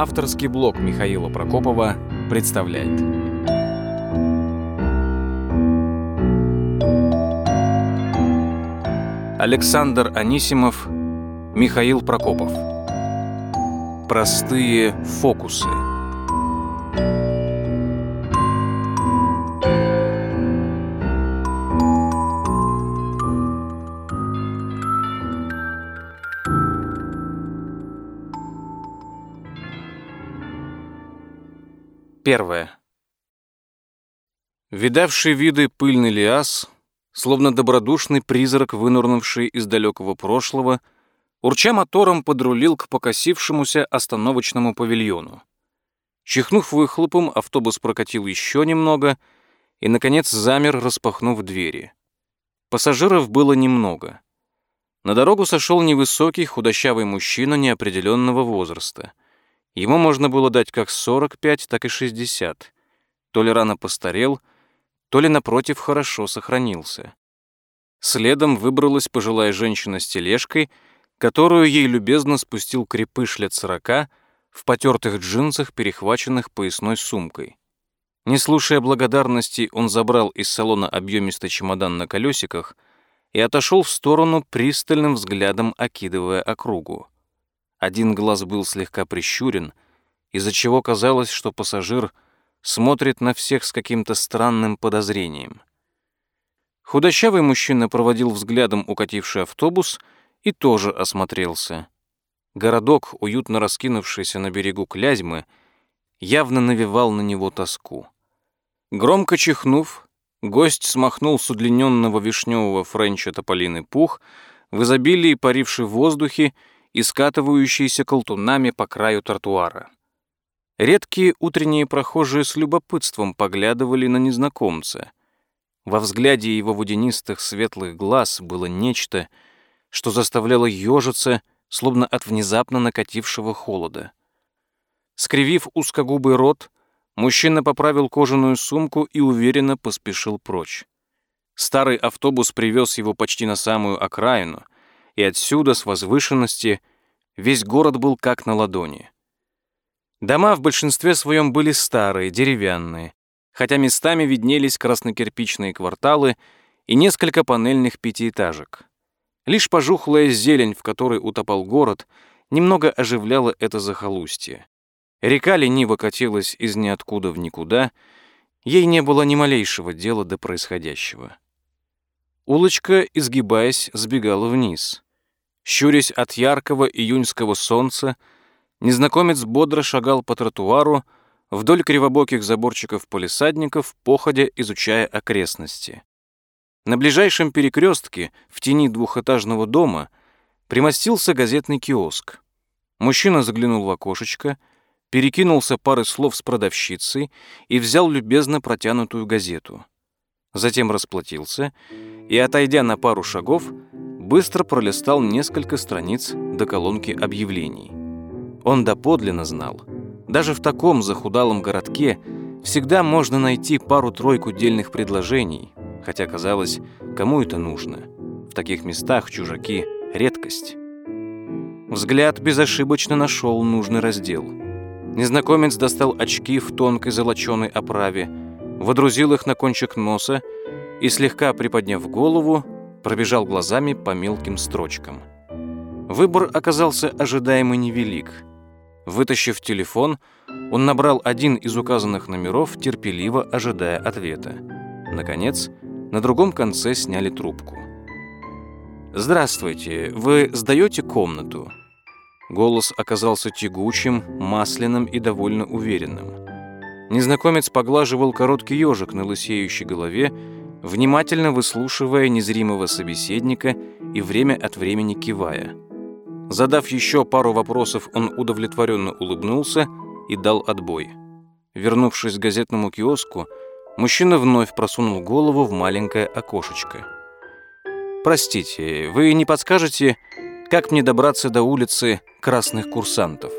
Авторский блог Михаила Прокопова представляет. Александр Анисимов, Михаил Прокопов. Простые фокусы. Первое. Видавший виды пыльный лиас, словно добродушный призрак, вынурнувший из далекого прошлого, урча мотором подрулил к покосившемуся остановочному павильону. Чихнув выхлопом, автобус прокатил еще немного и, наконец, замер, распахнув двери. Пассажиров было немного. На дорогу сошел невысокий, худощавый мужчина неопределенного возраста — Ему можно было дать как 45, так и 60. То ли рано постарел, то ли, напротив, хорошо сохранился. Следом выбралась пожилая женщина с тележкой, которую ей любезно спустил крепыш лет сорока в потертых джинсах, перехваченных поясной сумкой. Не слушая благодарности, он забрал из салона объемистый чемодан на колесиках и отошел в сторону, пристальным взглядом окидывая округу. Один глаз был слегка прищурен, из-за чего казалось, что пассажир смотрит на всех с каким-то странным подозрением. Худощавый мужчина проводил взглядом укативший автобус и тоже осмотрелся. Городок, уютно раскинувшийся на берегу Клязьмы, явно навевал на него тоску. Громко чихнув, гость смахнул с удлиненного вишневого френча тополиный пух, в изобилии паривший в воздухе и скатывающиеся колтунами по краю тротуара. Редкие утренние прохожие с любопытством поглядывали на незнакомца. Во взгляде его водянистых светлых глаз было нечто, что заставляло ежиться, словно от внезапно накатившего холода. Скривив узкогубый рот, мужчина поправил кожаную сумку и уверенно поспешил прочь. Старый автобус привез его почти на самую окраину — и отсюда, с возвышенности, весь город был как на ладони. Дома в большинстве своем были старые, деревянные, хотя местами виднелись краснокирпичные кварталы и несколько панельных пятиэтажек. Лишь пожухлая зелень, в которой утопал город, немного оживляла это захолустье. Река лениво катилась из ниоткуда в никуда, ей не было ни малейшего дела до происходящего. Улочка, изгибаясь, сбегала вниз. Щурясь от яркого июньского солнца, незнакомец бодро шагал по тротуару вдоль кривобоких заборчиков полисадников, походя изучая окрестности. На ближайшем перекрестке, в тени двухэтажного дома, примостился газетный киоск. Мужчина заглянул в окошечко, перекинулся парой слов с продавщицей и взял любезно протянутую газету. Затем расплатился и, отойдя на пару шагов, быстро пролистал несколько страниц до колонки объявлений. Он доподлинно знал, даже в таком захудалом городке всегда можно найти пару-тройку дельных предложений, хотя, казалось, кому это нужно. В таких местах чужаки — редкость. Взгляд безошибочно нашел нужный раздел. Незнакомец достал очки в тонкой золоченой оправе, водрузил их на кончик носа и, слегка приподняв голову, пробежал глазами по мелким строчкам. Выбор оказался ожидаемо невелик. Вытащив телефон, он набрал один из указанных номеров, терпеливо ожидая ответа. Наконец, на другом конце сняли трубку. «Здравствуйте, вы сдаете комнату?» Голос оказался тягучим, масляным и довольно уверенным. Незнакомец поглаживал короткий ежик на лысеющей голове внимательно выслушивая незримого собеседника и время от времени кивая. Задав еще пару вопросов, он удовлетворенно улыбнулся и дал отбой. Вернувшись к газетному киоску, мужчина вновь просунул голову в маленькое окошечко. «Простите, вы не подскажете, как мне добраться до улицы красных курсантов?»